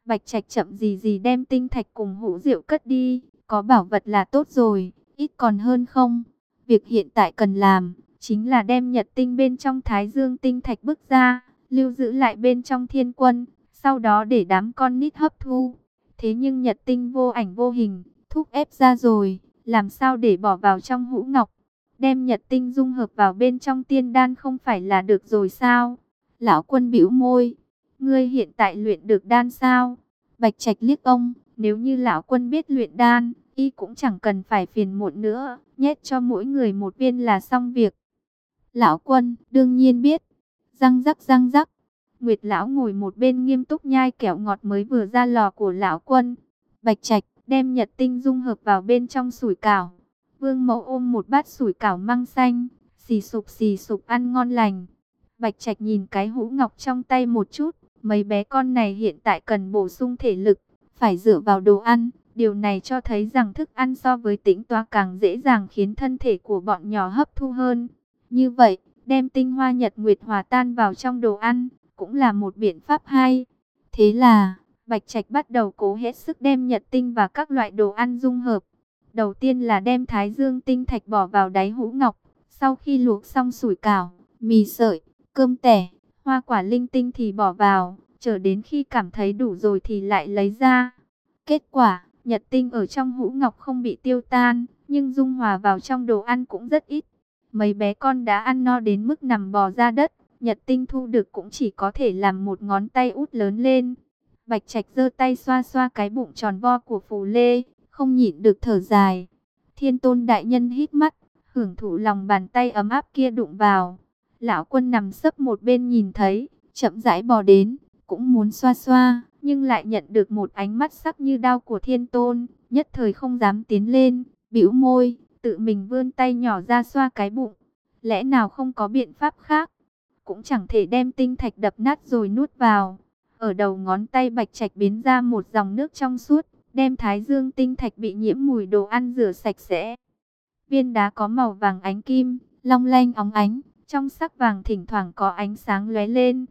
Bạch Trạch chậm gì gì đem tinh thạch cùng hũ rượu cất đi, có bảo vật là tốt rồi, ít còn hơn không. Việc hiện tại cần làm, chính là đem nhật tinh bên trong thái dương tinh thạch bức ra, lưu giữ lại bên trong thiên quân, sau đó để đám con nít hấp thu. Thế nhưng nhật tinh vô ảnh vô hình, thúc ép ra rồi, làm sao để bỏ vào trong hũ ngọc? Đem nhật tinh dung hợp vào bên trong tiên đan không phải là được rồi sao? Lão quân bĩu môi, ngươi hiện tại luyện được đan sao? Bạch Trạch liếc ông, nếu như lão quân biết luyện đan, y cũng chẳng cần phải phiền muộn nữa, nhét cho mỗi người một viên là xong việc. Lão quân, đương nhiên biết, Răng rắc răng rắc. Nguyệt lão ngồi một bên nghiêm túc nhai kẹo ngọt mới vừa ra lò của lão quân. Bạch Trạch đem nhật tinh dung hợp vào bên trong sủi cảo. Vương mẫu ôm một bát sủi cảo măng xanh, xì sụp xì sụp ăn ngon lành. Bạch Trạch nhìn cái hũ ngọc trong tay một chút, mấy bé con này hiện tại cần bổ sung thể lực, phải dựa vào đồ ăn. Điều này cho thấy rằng thức ăn so với tĩnh toa càng dễ dàng khiến thân thể của bọn nhỏ hấp thu hơn. Như vậy, đem tinh hoa nhật nguyệt hòa tan vào trong đồ ăn, cũng là một biện pháp hay. Thế là, Bạch Trạch bắt đầu cố hết sức đem nhật tinh và các loại đồ ăn dung hợp. Đầu tiên là đem thái dương tinh thạch bỏ vào đáy hũ ngọc, sau khi luộc xong sủi cảo, mì sợi, cơm tẻ, hoa quả linh tinh thì bỏ vào, chờ đến khi cảm thấy đủ rồi thì lại lấy ra. Kết quả, nhật tinh ở trong hũ ngọc không bị tiêu tan, nhưng dung hòa vào trong đồ ăn cũng rất ít. Mấy bé con đã ăn no đến mức nằm bò ra đất, Nhật Tinh thu được cũng chỉ có thể làm một ngón tay út lớn lên. Bạch Trạch giơ tay xoa xoa cái bụng tròn vo của Phù Lê, không nhịn được thở dài. Thiên Tôn đại nhân hít mắt, hưởng thụ lòng bàn tay ấm áp kia đụng vào. Lão quân nằm sấp một bên nhìn thấy, chậm rãi bò đến, cũng muốn xoa xoa, nhưng lại nhận được một ánh mắt sắc như đao của Thiên Tôn, nhất thời không dám tiến lên, bĩu môi, tự mình vươn tay nhỏ ra xoa cái bụng. Lẽ nào không có biện pháp khác? Cũng chẳng thể đem tinh thạch đập nát rồi nuốt vào. Ở đầu ngón tay bạch trạch biến ra một dòng nước trong suốt, đem thái dương tinh thạch bị nhiễm mùi đồ ăn rửa sạch sẽ. Viên đá có màu vàng ánh kim, long lanh óng ánh, trong sắc vàng thỉnh thoảng có ánh sáng lóe lên.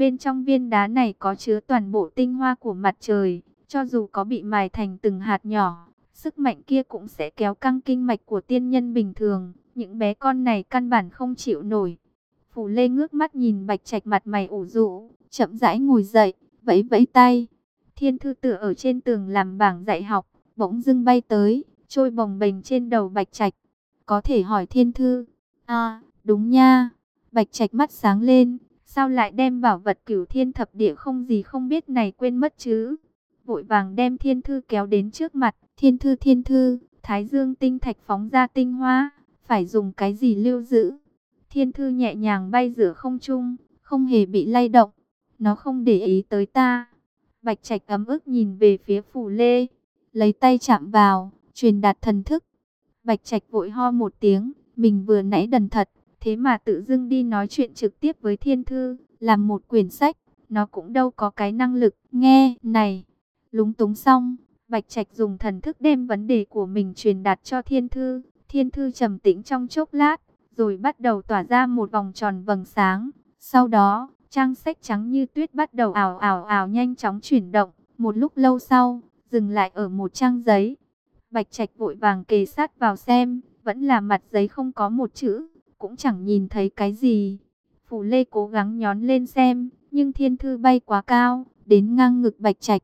Bên trong viên đá này có chứa toàn bộ tinh hoa của mặt trời, cho dù có bị mài thành từng hạt nhỏ, Sức mạnh kia cũng sẽ kéo căng kinh mạch của tiên nhân bình thường. Những bé con này căn bản không chịu nổi. Phù Lê ngước mắt nhìn Bạch Trạch mặt mày ủ rũ, chậm rãi ngồi dậy, vẫy vẫy tay. Thiên thư tựa ở trên tường làm bảng dạy học, bỗng dưng bay tới, trôi bồng bềnh trên đầu Bạch Trạch. Có thể hỏi thiên thư. À, đúng nha. Bạch Trạch mắt sáng lên, sao lại đem bảo vật cửu thiên thập địa không gì không biết này quên mất chứ? Vội vàng đem thiên thư kéo đến trước mặt, Thiên thư thiên thư, thái dương tinh thạch phóng ra tinh hoa, phải dùng cái gì lưu giữ? Thiên thư nhẹ nhàng bay giữa không trung, không hề bị lay động. Nó không để ý tới ta. Bạch trạch ấm ức nhìn về phía phủ lê, lấy tay chạm vào, truyền đạt thần thức. Bạch trạch vội ho một tiếng, mình vừa nãy đần thật, thế mà tự dưng đi nói chuyện trực tiếp với thiên thư, làm một quyển sách, nó cũng đâu có cái năng lực, nghe, này, lúng túng xong, Bạch Trạch dùng thần thức đem vấn đề của mình truyền đạt cho thiên thư. Thiên thư trầm tĩnh trong chốc lát, rồi bắt đầu tỏa ra một vòng tròn vầng sáng. Sau đó, trang sách trắng như tuyết bắt đầu ảo ảo ảo nhanh chóng chuyển động. Một lúc lâu sau, dừng lại ở một trang giấy. Bạch Trạch vội vàng kề sát vào xem, vẫn là mặt giấy không có một chữ, cũng chẳng nhìn thấy cái gì. Phủ Lê cố gắng nhón lên xem, nhưng thiên thư bay quá cao, đến ngang ngực Bạch Trạch.